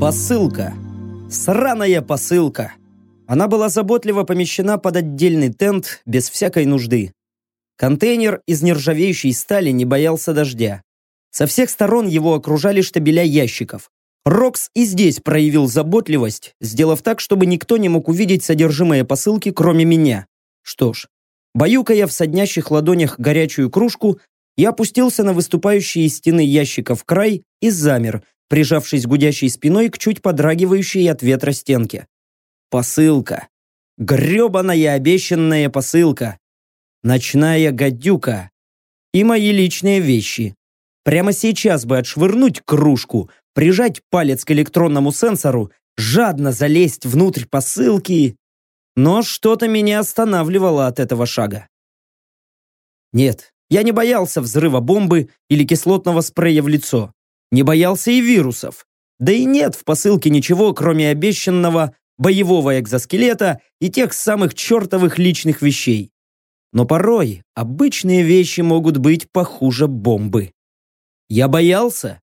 Посылка. Сраная посылка. Она была заботливо помещена под отдельный тент без всякой нужды. Контейнер из нержавеющей стали не боялся дождя. Со всех сторон его окружали штабеля ящиков. Рокс и здесь проявил заботливость, сделав так, чтобы никто не мог увидеть содержимое посылки, кроме меня. Что ж, баюкая в соднящих ладонях горячую кружку, я опустился на выступающие из стены ящиков край и замер, прижавшись гудящей спиной к чуть подрагивающей от ветра стенке. Посылка. Гребаная обещанная посылка. Ночная гадюка. И мои личные вещи. Прямо сейчас бы отшвырнуть кружку, прижать палец к электронному сенсору, жадно залезть внутрь посылки. Но что-то меня останавливало от этого шага. Нет, я не боялся взрыва бомбы или кислотного спрея в лицо. Не боялся и вирусов. Да и нет в посылке ничего, кроме обещанного боевого экзоскелета и тех самых чертовых личных вещей. Но порой обычные вещи могут быть похуже бомбы. Я боялся?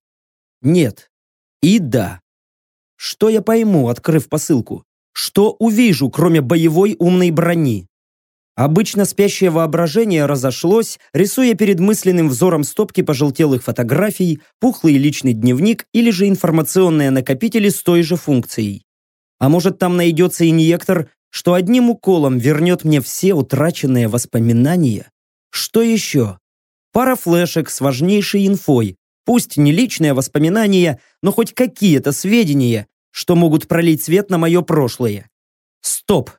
Нет. И да. Что я пойму, открыв посылку? Что увижу, кроме боевой умной брони? Обычно спящее воображение разошлось, рисуя перед мысленным взором стопки пожелтелых фотографий, пухлый личный дневник или же информационные накопители с той же функцией. А может там найдется инъектор, что одним уколом вернет мне все утраченные воспоминания? Что еще? Пара флешек с важнейшей инфой, пусть не личные воспоминания, но хоть какие-то сведения, что могут пролить свет на мое прошлое. Стоп!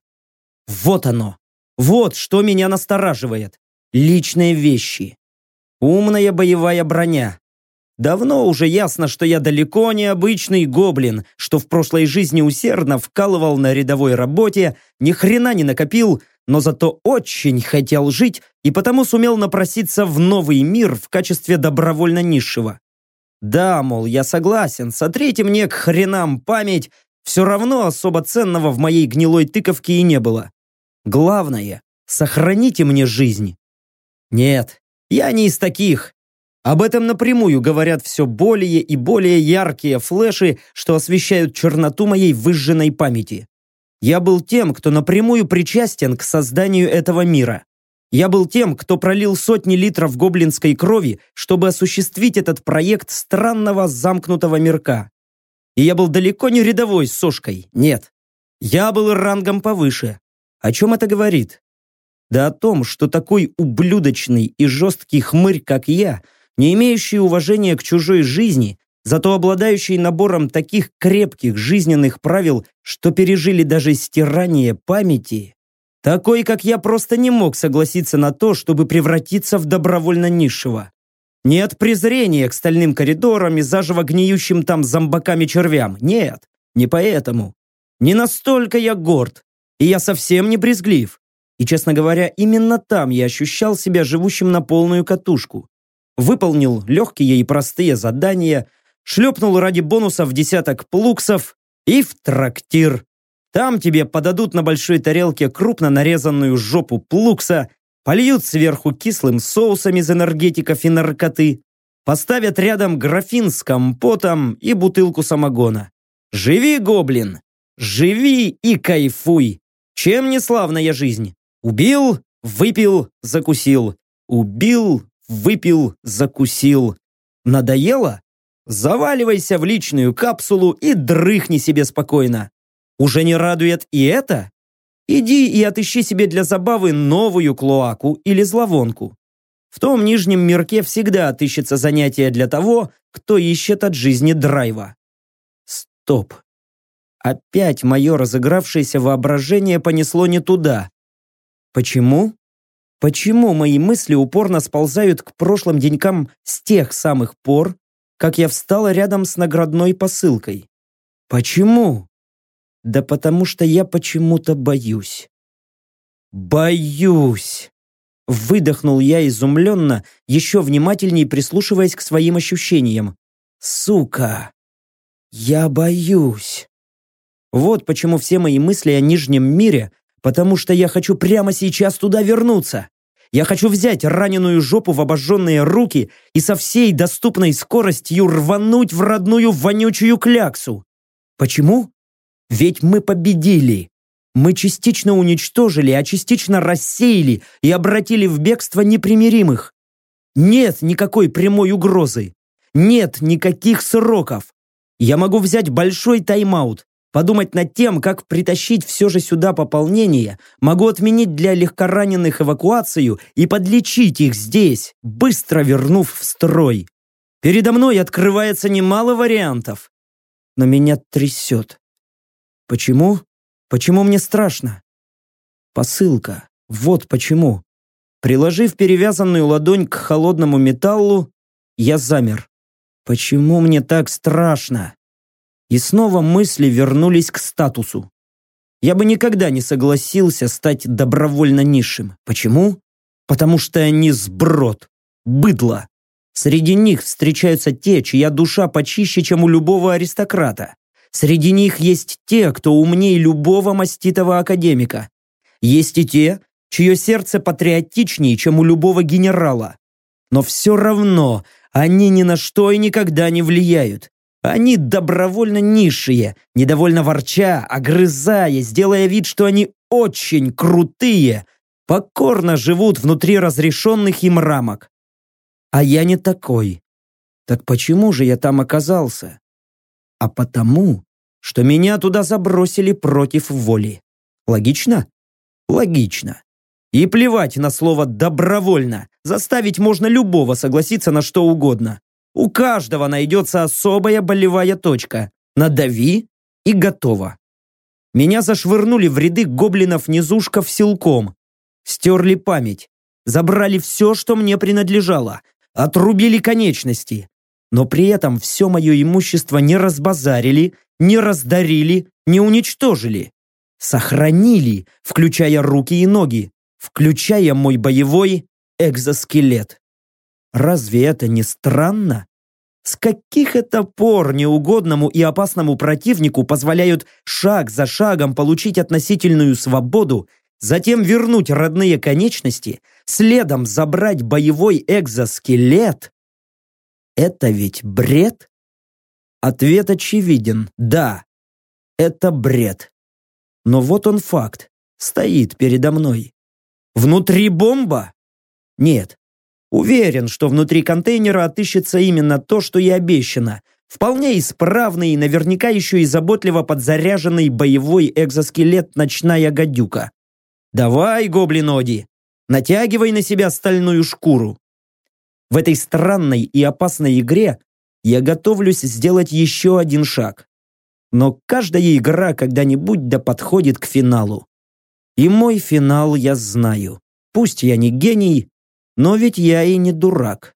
Вот оно! Вот что меня настораживает. Личные вещи. Умная боевая броня. Давно уже ясно, что я далеко не обычный гоблин, что в прошлой жизни усердно вкалывал на рядовой работе, ни хрена не накопил, но зато очень хотел жить и потому сумел напроситься в новый мир в качестве добровольно низшего. Да, мол, я согласен, сотрите мне к хренам память, все равно особо ценного в моей гнилой тыковке и не было. Главное, сохраните мне жизнь. Нет, я не из таких. Об этом напрямую говорят все более и более яркие флеши, что освещают черноту моей выжженной памяти. Я был тем, кто напрямую причастен к созданию этого мира. Я был тем, кто пролил сотни литров гоблинской крови, чтобы осуществить этот проект странного замкнутого мирка. И я был далеко не рядовой сошкой, нет. Я был рангом повыше. О чем это говорит? Да о том, что такой ублюдочный и жесткий хмырь, как я, не имеющий уважения к чужой жизни, зато обладающий набором таких крепких жизненных правил, что пережили даже стирание памяти, такой, как я, просто не мог согласиться на то, чтобы превратиться в добровольно низшего. Нет презрения к стальным коридорам и заживо гниющим там зомбаками-червям. Нет, не поэтому. Не настолько я горд, и я совсем не брезглив. И, честно говоря, именно там я ощущал себя живущим на полную катушку. Выполнил легкие и простые задания, шлепнул ради бонусов десяток плуксов и в трактир. Там тебе подадут на большой тарелке крупно нарезанную жопу плукса, польют сверху кислым соусом из энергетиков и наркоты, поставят рядом графин с компотом и бутылку самогона. Живи, гоблин! Живи и кайфуй! Чем не славная жизнь? Убил, выпил, закусил. Убил, выпил, закусил. Надоело? Заваливайся в личную капсулу и дрыхни себе спокойно. Уже не радует и это? Иди и отыщи себе для забавы новую клоаку или зловонку. В том нижнем мирке всегда отыщется занятие для того, кто ищет от жизни драйва. Стоп. Опять мое разыгравшееся воображение понесло не туда. Почему? Почему мои мысли упорно сползают к прошлым денькам с тех самых пор, как я встала рядом с наградной посылкой? Почему? Да потому что я почему-то боюсь. Боюсь! Выдохнул я изумленно, еще внимательнее прислушиваясь к своим ощущениям. Сука! Я боюсь! Вот почему все мои мысли о Нижнем мире, потому что я хочу прямо сейчас туда вернуться. Я хочу взять раненую жопу в обожженные руки и со всей доступной скоростью рвануть в родную вонючую кляксу. Почему? Ведь мы победили. Мы частично уничтожили, а частично рассеяли и обратили в бегство непримиримых. Нет никакой прямой угрозы. Нет никаких сроков. Я могу взять большой тайм-аут, подумать над тем, как притащить все же сюда пополнение, могу отменить для легкораненых эвакуацию и подлечить их здесь, быстро вернув в строй. Передо мной открывается немало вариантов. Но меня трясет. Почему? Почему мне страшно? Посылка. Вот почему. Приложив перевязанную ладонь к холодному металлу, я замер. Почему мне так страшно? И снова мысли вернулись к статусу. Я бы никогда не согласился стать добровольно низшим. Почему? Потому что они сброд, быдло. Среди них встречаются те, чья душа почище, чем у любого аристократа. Среди них есть те, кто умнее любого маститого академика. Есть и те, чье сердце патриотичнее, чем у любого генерала. Но все равно они ни на что и никогда не влияют. Они добровольно низшие, недовольно ворча, огрызаясь, делая вид, что они очень крутые, покорно живут внутри разрешенных им рамок. А я не такой. Так почему же я там оказался? А потому, что меня туда забросили против воли. Логично? Логично. И плевать на слово «добровольно». Заставить можно любого согласиться на что угодно. У каждого найдется особая болевая точка. Надави и готово. Меня зашвырнули в ряды гоблинов-низушков силком. Стерли память. Забрали все, что мне принадлежало. Отрубили конечности. Но при этом все мое имущество не разбазарили, не раздарили, не уничтожили. Сохранили, включая руки и ноги, включая мой боевой экзоскелет. Разве это не странно? С каких это пор неугодному и опасному противнику позволяют шаг за шагом получить относительную свободу, затем вернуть родные конечности, следом забрать боевой экзоскелет? Это ведь бред? Ответ очевиден – да, это бред. Но вот он факт, стоит передо мной. Внутри бомба? Нет, Уверен, что внутри контейнера отыщется именно то, что и обещано. Вполне исправный и наверняка еще и заботливо подзаряженный боевой экзоскелет «Ночная гадюка». «Давай, гоблиноди, натягивай на себя стальную шкуру». В этой странной и опасной игре я готовлюсь сделать еще один шаг. Но каждая игра когда-нибудь да подходит к финалу. И мой финал я знаю. Пусть я не гений, но ведь я и не дурак.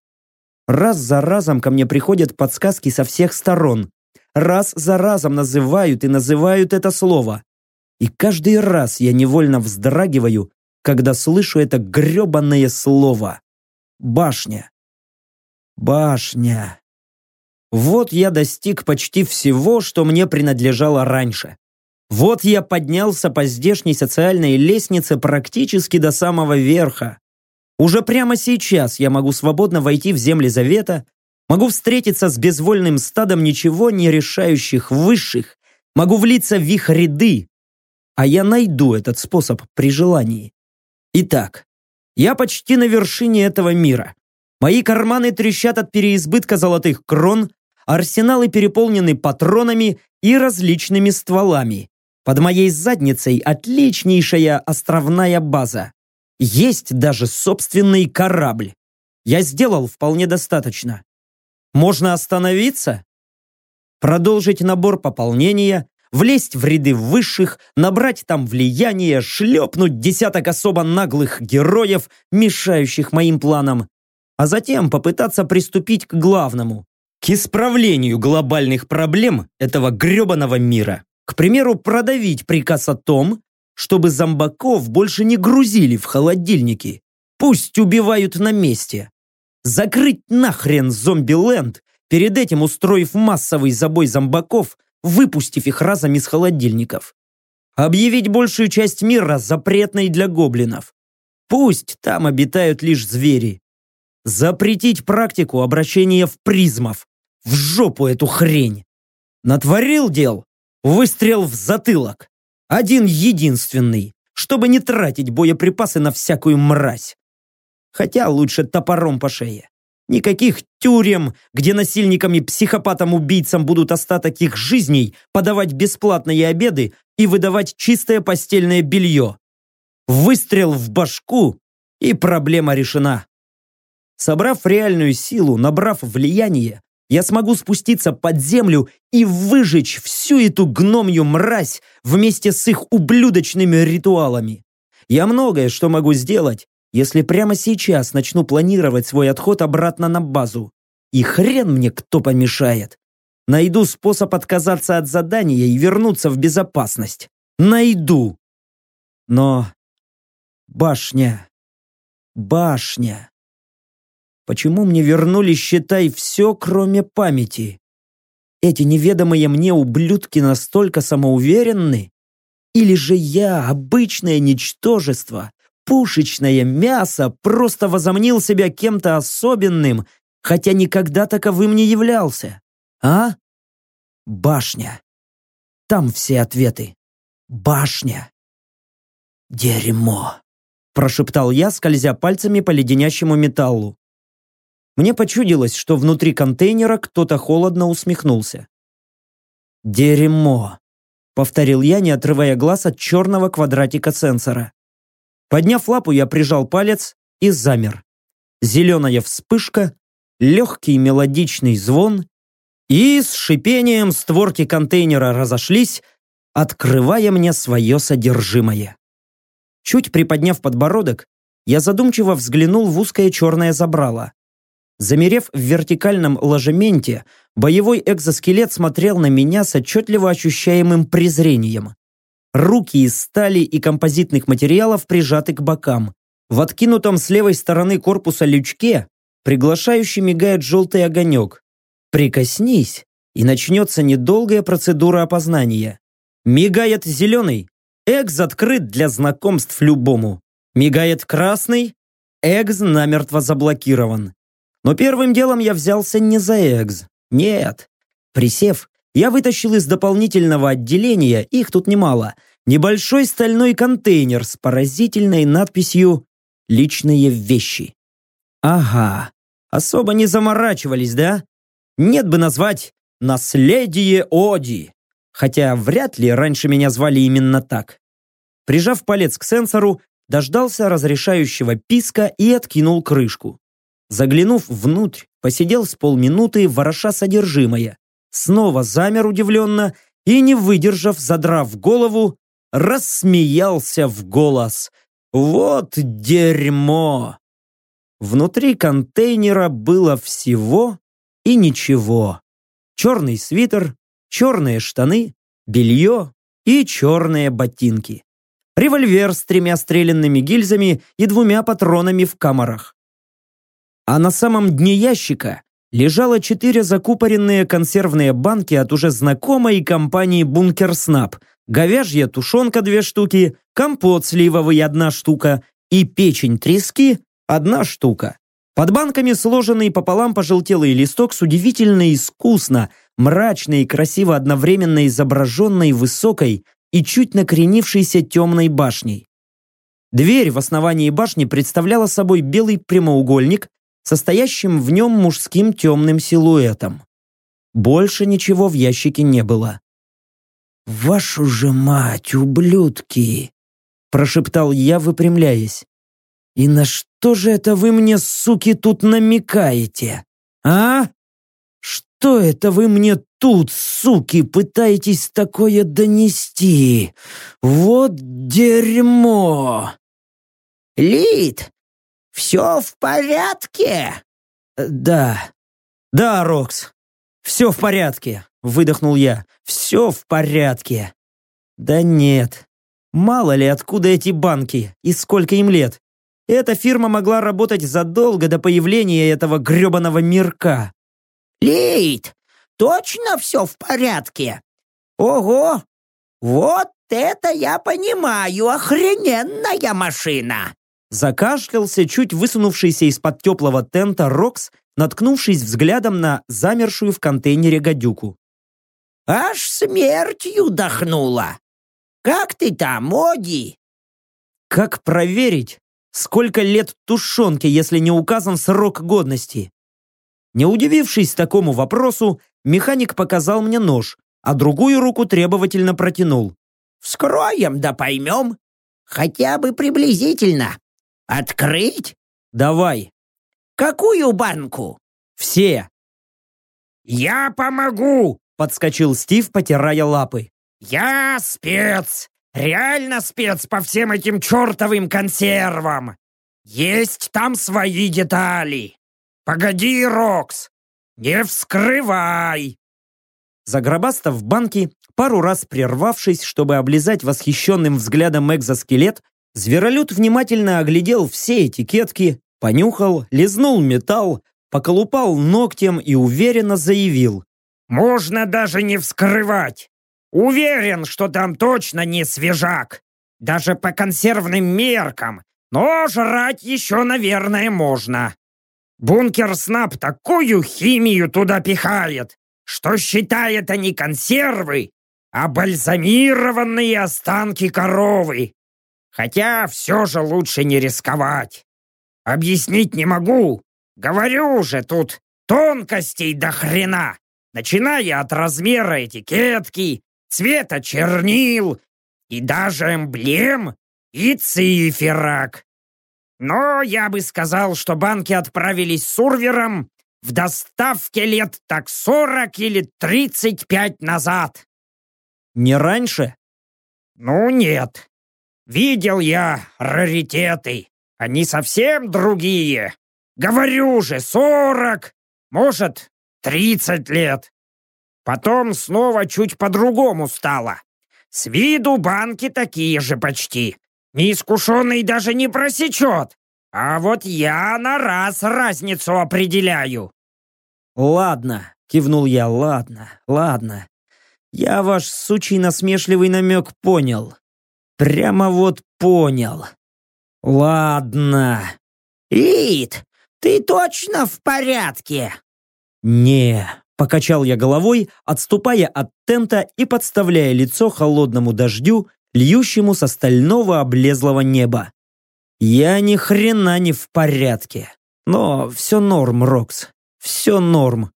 Раз за разом ко мне приходят подсказки со всех сторон. Раз за разом называют и называют это слово. И каждый раз я невольно вздрагиваю, когда слышу это гребанное слово. Башня. Башня. Вот я достиг почти всего, что мне принадлежало раньше. Вот я поднялся по здешней социальной лестнице практически до самого верха. Уже прямо сейчас я могу свободно войти в земли Завета, могу встретиться с безвольным стадом ничего не решающих высших, могу влиться в их ряды, а я найду этот способ при желании. Итак, я почти на вершине этого мира. Мои карманы трещат от переизбытка золотых крон, арсеналы переполнены патронами и различными стволами. Под моей задницей отличнейшая островная база. Есть даже собственный корабль. Я сделал вполне достаточно. Можно остановиться? Продолжить набор пополнения, влезть в ряды высших, набрать там влияние, шлепнуть десяток особо наглых героев, мешающих моим планам, а затем попытаться приступить к главному, к исправлению глобальных проблем этого гребаного мира. К примеру, продавить приказ о том, чтобы зомбаков больше не грузили в холодильники. Пусть убивают на месте. Закрыть нахрен зомби-ленд, перед этим устроив массовый забой зомбаков, выпустив их разом из холодильников. Объявить большую часть мира запретной для гоблинов. Пусть там обитают лишь звери. Запретить практику обращения в призмов. В жопу эту хрень. Натворил дел? Выстрел в затылок. Один единственный, чтобы не тратить боеприпасы на всякую мразь. Хотя лучше топором по шее. Никаких тюрем, где насильникам и психопатам-убийцам будут остаток их жизней подавать бесплатные обеды и выдавать чистое постельное белье. Выстрел в башку, и проблема решена. Собрав реальную силу, набрав влияние, я смогу спуститься под землю и выжечь всю эту гномью мразь вместе с их ублюдочными ритуалами. Я многое что могу сделать, если прямо сейчас начну планировать свой отход обратно на базу. И хрен мне кто помешает. Найду способ отказаться от задания и вернуться в безопасность. Найду. Но башня, башня. Почему мне вернули, считай, все, кроме памяти? Эти неведомые мне ублюдки настолько самоуверенны? Или же я, обычное ничтожество, пушечное мясо, просто возомнил себя кем-то особенным, хотя никогда таковым не являлся. А? Башня. Там все ответы. Башня. Дерьмо. Прошептал я, скользя пальцами по леденящему металлу. Мне почудилось, что внутри контейнера кто-то холодно усмехнулся. «Дерьмо», — повторил я, не отрывая глаз от черного квадратика сенсора. Подняв лапу, я прижал палец и замер. Зеленая вспышка, легкий мелодичный звон, и с шипением створки контейнера разошлись, открывая мне свое содержимое. Чуть приподняв подбородок, я задумчиво взглянул в узкое черное забрало. Замерев в вертикальном ложементе, боевой экзоскелет смотрел на меня с отчетливо ощущаемым презрением. Руки из стали и композитных материалов прижаты к бокам. В откинутом с левой стороны корпуса лючке приглашающий мигает желтый огонек. Прикоснись, и начнется недолгая процедура опознания. Мигает зеленый, экз открыт для знакомств любому. Мигает красный, экз намертво заблокирован. Но первым делом я взялся не за экз. Нет. Присев, я вытащил из дополнительного отделения, их тут немало, небольшой стальной контейнер с поразительной надписью «Личные вещи». Ага, особо не заморачивались, да? Нет бы назвать «Наследие Оди», хотя вряд ли раньше меня звали именно так. Прижав палец к сенсору, дождался разрешающего писка и откинул крышку. Заглянув внутрь, посидел с полминуты, вороша содержимое, снова замер удивленно и, не выдержав, задрав голову, рассмеялся в голос. «Вот дерьмо!» Внутри контейнера было всего и ничего. Черный свитер, черные штаны, белье и черные ботинки. Револьвер с тремя стрелянными гильзами и двумя патронами в камерах. А на самом дне ящика лежало четыре закупоренные консервные банки от уже знакомой компании «Бункер Снап», говяжья тушенка две штуки, компот сливовый одна штука и печень трески одна штука. Под банками сложенный пополам пожелтелый листок с удивительно искусно, мрачной и красиво одновременно изображенной высокой и чуть накренившейся темной башней. Дверь в основании башни представляла собой белый прямоугольник состоящим в нем мужским темным силуэтом. Больше ничего в ящике не было. «Вашу же мать, ублюдки!» прошептал я, выпрямляясь. «И на что же это вы мне, суки, тут намекаете? А? Что это вы мне тут, суки, пытаетесь такое донести? Вот дерьмо!» «Лид, все в порядке?» э, «Да, да, Рокс, все в порядке», — выдохнул я. «Все в порядке». «Да нет, мало ли откуда эти банки и сколько им лет. Эта фирма могла работать задолго до появления этого гребаного мирка». «Лейт, точно все в порядке? Ого! Вот это я понимаю, охрененная машина! Закашлялся чуть высунувшийся из-под теплого тента Рокс, наткнувшись взглядом на замершую в контейнере гадюку. Аж смертью дохнула. Как ты там, Моди? Как проверить, сколько лет тушенке, если не указан срок годности? Не удивившись такому вопросу, механик показал мне нож, а другую руку требовательно протянул. «Вскроем да поймем. Хотя бы приблизительно. Открыть? Давай. Какую банку? Все. Я помогу, подскочил Стив, потирая лапы. Я спец. Реально спец по всем этим чертовым консервам. Есть там свои детали. Погоди, Рокс, не вскрывай. Загробастав банки, пару раз прервавшись, чтобы облизать восхищенным взглядом экзоскелет, Зверолюд внимательно оглядел все этикетки, понюхал, лизнул металл, поколупал ногтем и уверенно заявил. «Можно даже не вскрывать. Уверен, что там точно не свежак. Даже по консервным меркам. Но жрать еще, наверное, можно. Бункер Снап такую химию туда пихает, что считает они консервы, а бальзамированные останки коровы. Хотя все же лучше не рисковать. Объяснить не могу. Говорю же, тут тонкостей до хрена. Начиная от размера этикетки, цвета чернил и даже эмблем и циферок. Но я бы сказал, что банки отправились с урвером в доставке лет так сорок или тридцать пять назад. Не раньше? Ну нет. Видел я раритеты. Они совсем другие. Говорю же, сорок, может, тридцать лет. Потом снова чуть по-другому стало. С виду банки такие же почти. Неискушенный даже не просечет. А вот я на раз разницу определяю. Ладно, кивнул я, ладно, ладно. Я ваш сучий насмешливый намек понял. Прямо вот понял. Ладно. Лид, ты точно в порядке? Не, покачал я головой, отступая от тента и подставляя лицо холодному дождю, льющему со стального облезлого неба. Я ни хрена не в порядке. Но все норм, Рокс. Все норм.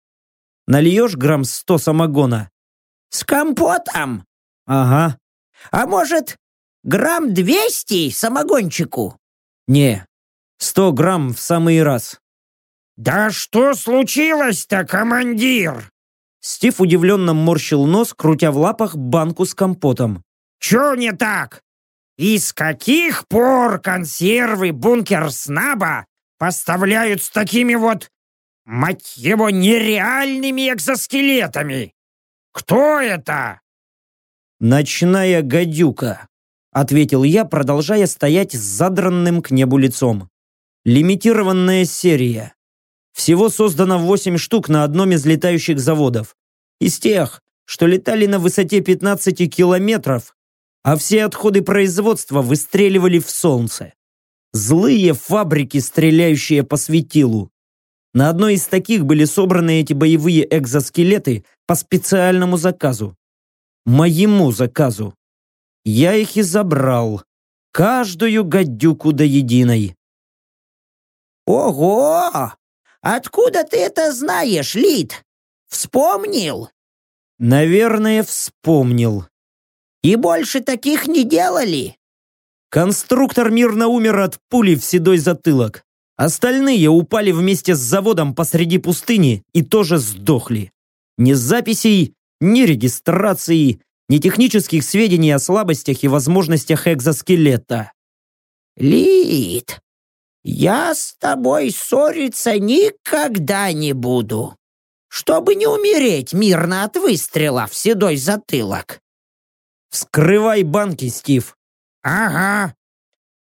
Нальешь грамм сто самогона? С компотом? Ага. А может, Грамм двести самогончику? Не, сто грамм в самый раз. Да что случилось-то, командир? Стив удивленно морщил нос, крутя в лапах банку с компотом. Че не так? Из каких пор консервы бункер Снаба поставляют с такими вот, мать его, нереальными экзоскелетами? Кто это? Ночная гадюка ответил я, продолжая стоять с задранным к небу лицом. Лимитированная серия. Всего создано 8 штук на одном из летающих заводов. Из тех, что летали на высоте 15 километров, а все отходы производства выстреливали в солнце. Злые фабрики, стреляющие по светилу. На одной из таких были собраны эти боевые экзоскелеты по специальному заказу. Моему заказу. Я их и забрал. Каждую гадюку до единой. Ого! Откуда ты это знаешь, Лид? Вспомнил? Наверное, вспомнил. И больше таких не делали? Конструктор мирно умер от пули в седой затылок. Остальные упали вместе с заводом посреди пустыни и тоже сдохли. Ни записей, ни регистрации, ни технических сведений о слабостях и возможностях экзоскелета. «Лид, я с тобой ссориться никогда не буду, чтобы не умереть мирно от выстрела в седой затылок». «Вскрывай банки, Стив». «Ага».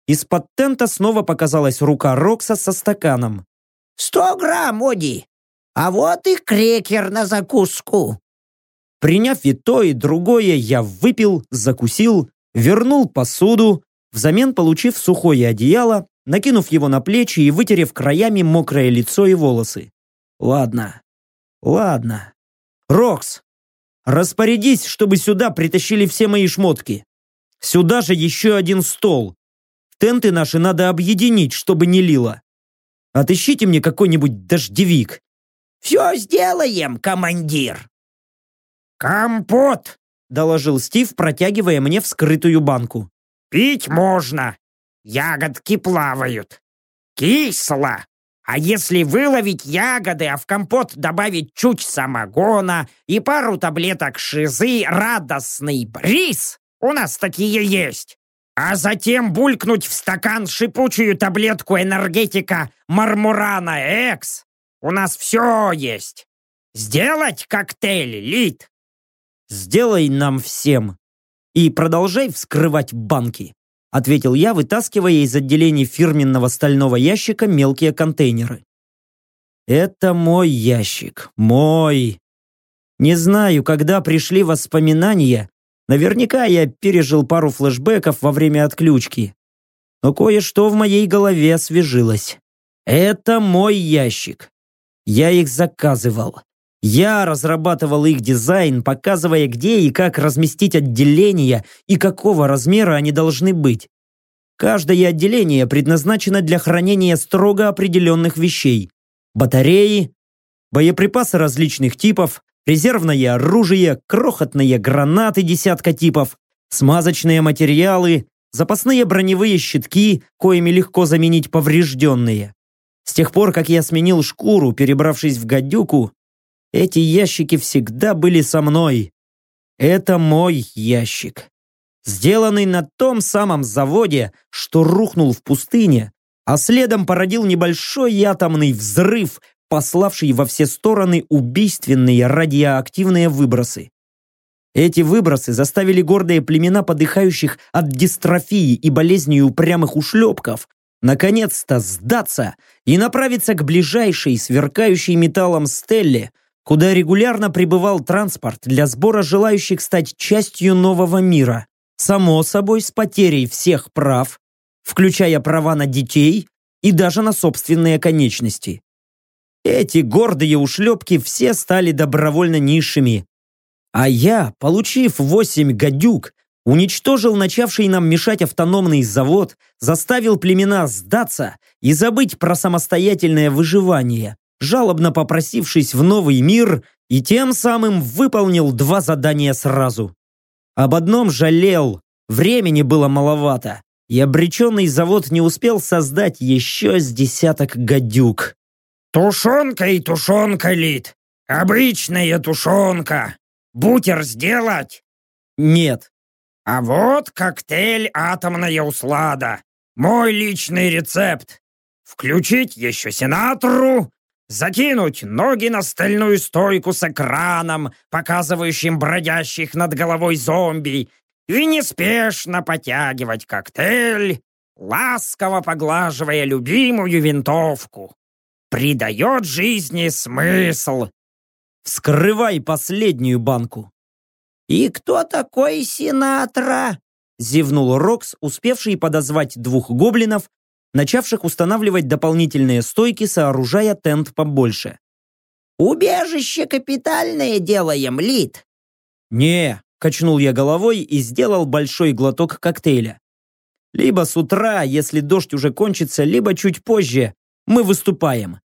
Из-под тента снова показалась рука Рокса со стаканом. «Сто грамм, Оди, а вот и крекер на закуску». Приняв и то, и другое, я выпил, закусил, вернул посуду, взамен получив сухое одеяло, накинув его на плечи и вытерев краями мокрое лицо и волосы. Ладно, ладно. Рокс, распорядись, чтобы сюда притащили все мои шмотки. Сюда же еще один стол. Тенты наши надо объединить, чтобы не лило. Отыщите мне какой-нибудь дождевик. Все сделаем, командир. Компот, доложил Стив, протягивая мне вскрытую банку. Пить можно. Ягодки плавают. Кисло. А если выловить ягоды, а в компот добавить чуть самогона и пару таблеток шизы, радостный бриз, у нас такие есть, а затем булькнуть в стакан шипучую таблетку энергетика Мармурана Экс, у нас все есть. Сделать коктейль, Лид? Сделай нам всем. И продолжай вскрывать банки ответил я, вытаскивая из отделений фирменного стального ящика мелкие контейнеры. Это мой ящик, мой. Не знаю, когда пришли воспоминания, наверняка я пережил пару флешбеков во время отключки. Но кое-что в моей голове освежилось. Это мой ящик. Я их заказывал. Я разрабатывал их дизайн, показывая, где и как разместить отделения и какого размера они должны быть. Каждое отделение предназначено для хранения строго определенных вещей. Батареи, боеприпасы различных типов, резервное оружие, крохотные гранаты десятка типов, смазочные материалы, запасные броневые щитки, коими легко заменить поврежденные. С тех пор, как я сменил шкуру, перебравшись в гадюку, эти ящики всегда были со мной. Это мой ящик. Сделанный на том самом заводе, что рухнул в пустыне, а следом породил небольшой атомный взрыв, пославший во все стороны убийственные радиоактивные выбросы. Эти выбросы заставили гордые племена подыхающих от дистрофии и болезней упрямых ушлепков наконец-то сдаться и направиться к ближайшей сверкающей металлом стелле, куда регулярно прибывал транспорт для сбора желающих стать частью нового мира. Само собой, с потерей всех прав, включая права на детей и даже на собственные конечности. Эти гордые ушлепки все стали добровольно низшими. А я, получив восемь гадюк, уничтожил начавший нам мешать автономный завод, заставил племена сдаться и забыть про самостоятельное выживание, жалобно попросившись в новый мир и тем самым выполнил два задания сразу. Об одном жалел, времени было маловато, и обреченный завод не успел создать еще с десяток гадюк. «Тушенка и тушенка, Лид! Обычная тушенка! Бутер сделать?» «Нет». «А вот коктейль «Атомная услада». Мой личный рецепт. Включить еще сенатору, закинуть ноги на стальную стойку с экраном, показывающим бродящих над головой зомби, и неспешно потягивать коктейль, ласково поглаживая любимую винтовку. Придает жизни смысл. Вскрывай последнюю банку. «И кто такой Синатра?» Зевнул Рокс, успевший подозвать двух гоблинов начавших устанавливать дополнительные стойки, сооружая тент побольше. «Убежище капитальное делаем, Лид!» «Не», — качнул я головой и сделал большой глоток коктейля. «Либо с утра, если дождь уже кончится, либо чуть позже мы выступаем.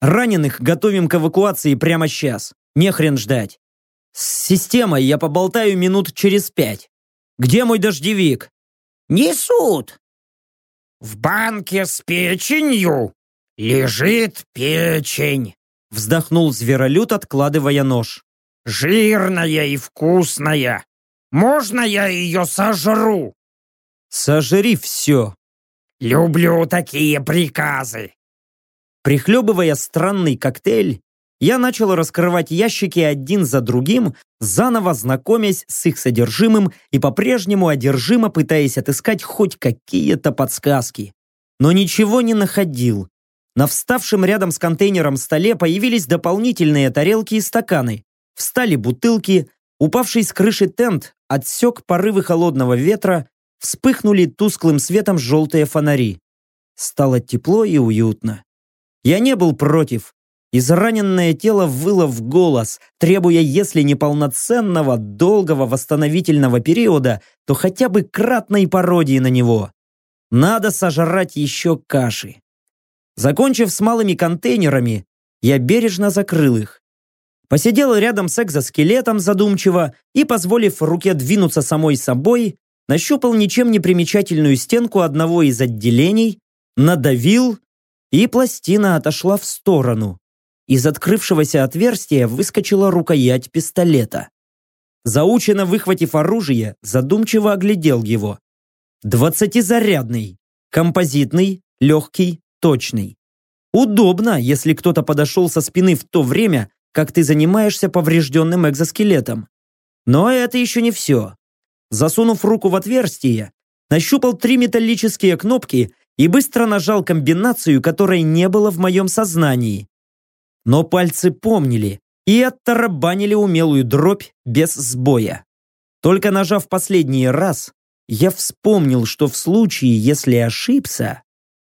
Раненых готовим к эвакуации прямо сейчас. Не хрен ждать. С системой я поболтаю минут через пять. Где мой дождевик?» «Несут!» В банке с печенью лежит печень. Вздохнул зверолюд, откладывая нож. Жирная и вкусная. Можно я ее сожру? Сожри все. Люблю такие приказы. Прихлебывая странный коктейль, я начал раскрывать ящики один за другим, заново знакомясь с их содержимым и по-прежнему одержимо пытаясь отыскать хоть какие-то подсказки. Но ничего не находил. На вставшем рядом с контейнером столе появились дополнительные тарелки и стаканы. Встали бутылки, Упавший с крыши тент отсек порывы холодного ветра, вспыхнули тусклым светом желтые фонари. Стало тепло и уютно. Я не был против. Израненное тело выло в голос, требуя, если не полноценного, долгого восстановительного периода, то хотя бы кратной пародии на него. Надо сожрать еще каши. Закончив с малыми контейнерами, я бережно закрыл их. Посидел рядом с экзоскелетом задумчиво и, позволив руке двинуться самой собой, нащупал ничем не примечательную стенку одного из отделений, надавил, и пластина отошла в сторону. Из открывшегося отверстия выскочила рукоять пистолета. Заученно выхватив оружие, задумчиво оглядел его. Двадцатизарядный, композитный, легкий, точный. Удобно, если кто-то подошел со спины в то время, как ты занимаешься поврежденным экзоскелетом. Но это еще не все. Засунув руку в отверстие, нащупал три металлические кнопки и быстро нажал комбинацию, которой не было в моем сознании. Но пальцы помнили и оттарабанили умелую дробь без сбоя. Только нажав последний раз, я вспомнил, что в случае, если ошибся,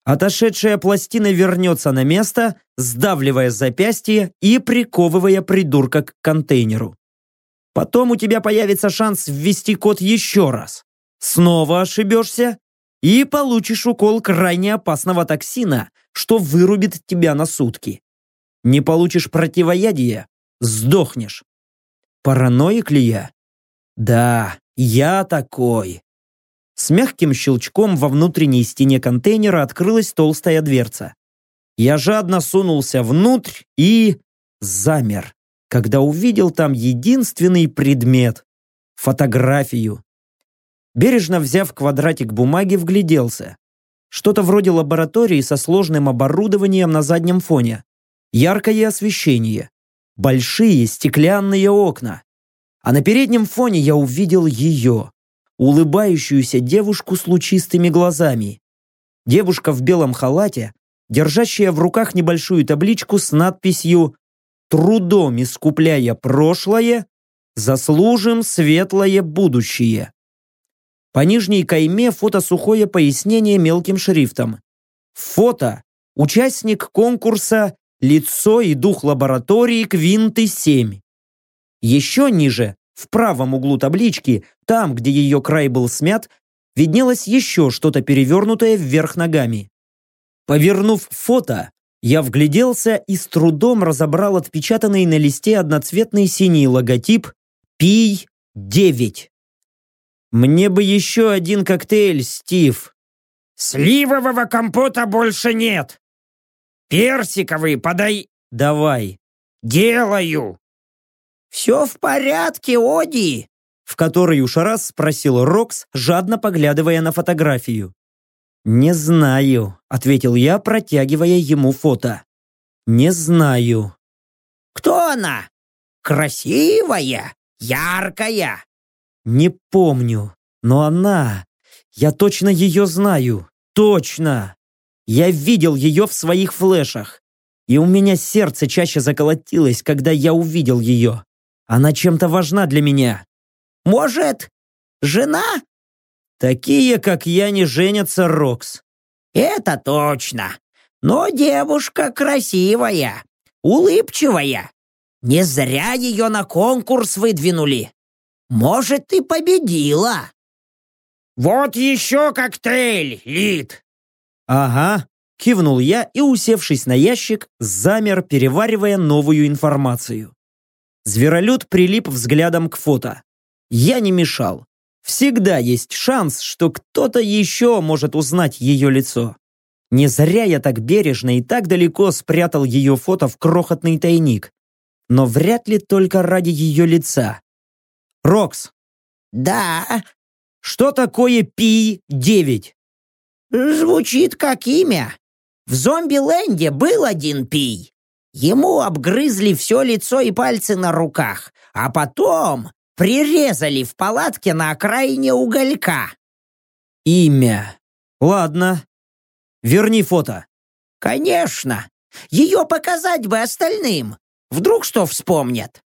отошедшая пластина вернется на место, сдавливая запястье и приковывая придурка к контейнеру. Потом у тебя появится шанс ввести код еще раз. Снова ошибешься и получишь укол крайне опасного токсина, что вырубит тебя на сутки. Не получишь противоядия – сдохнешь. Параноик ли я? Да, я такой. С мягким щелчком во внутренней стене контейнера открылась толстая дверца. Я жадно сунулся внутрь и... замер, когда увидел там единственный предмет – фотографию. Бережно взяв квадратик бумаги, вгляделся. Что-то вроде лаборатории со сложным оборудованием на заднем фоне яркое освещение, большие стеклянные окна. А на переднем фоне я увидел ее, улыбающуюся девушку с лучистыми глазами. Девушка в белом халате, держащая в руках небольшую табличку с надписью «Трудом искупляя прошлое, заслужим светлое будущее». По нижней кайме фото сухое пояснение мелким шрифтом. Фото – участник конкурса лицо и дух лаборатории Квинты-7. Еще ниже, в правом углу таблички, там, где ее край был смят, виднелось еще что-то перевернутое вверх ногами. Повернув фото, я вгляделся и с трудом разобрал отпечатанный на листе одноцветный синий логотип «Пий-9». «Мне бы еще один коктейль, Стив». «Сливового компота больше нет!» Персиковый подай...» «Давай». «Делаю». «Все в порядке, Оди?» В который уж раз спросил Рокс, жадно поглядывая на фотографию. «Не знаю», — ответил я, протягивая ему фото. «Не знаю». «Кто она? Красивая? Яркая?» «Не помню, но она... Я точно ее знаю. Точно!» Я видел ее в своих флешах. И у меня сердце чаще заколотилось, когда я увидел ее. Она чем-то важна для меня. Может, жена? Такие, как я, не женятся, Рокс. Это точно. Но девушка красивая, улыбчивая. Не зря ее на конкурс выдвинули. Может, и победила. «Вот еще коктейль, Лид!» «Ага», — кивнул я и, усевшись на ящик, замер, переваривая новую информацию. Зверолюд прилип взглядом к фото. Я не мешал. Всегда есть шанс, что кто-то еще может узнать ее лицо. Не зря я так бережно и так далеко спрятал ее фото в крохотный тайник. Но вряд ли только ради ее лица. Рокс. Да. Что такое Пи-9? Звучит как имя. В зомби-ленде был один пий. Ему обгрызли все лицо и пальцы на руках, а потом прирезали в палатке на окраине уголька. Имя. Ладно. Верни фото. Конечно. Ее показать бы остальным. Вдруг что вспомнят.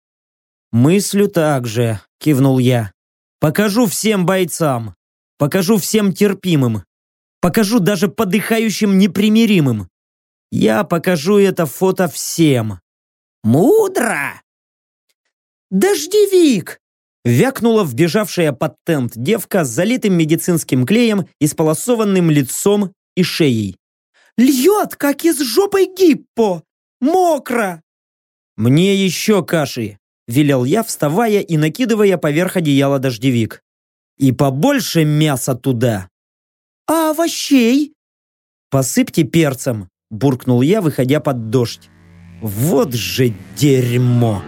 Мыслю так же. кивнул я. Покажу всем бойцам. Покажу всем терпимым. Покажу даже подыхающим непримиримым. Я покажу это фото всем. Мудро! «Дождевик!» Вякнула вбежавшая под тент девка с залитым медицинским клеем и сполосованным лицом и шеей. «Льет, как из жопы гиппо! Мокро!» «Мне еще каши!» – велел я, вставая и накидывая поверх одеяла дождевик. «И побольше мяса туда!» «А овощей?» «Посыпьте перцем!» – буркнул я, выходя под дождь. «Вот же дерьмо!»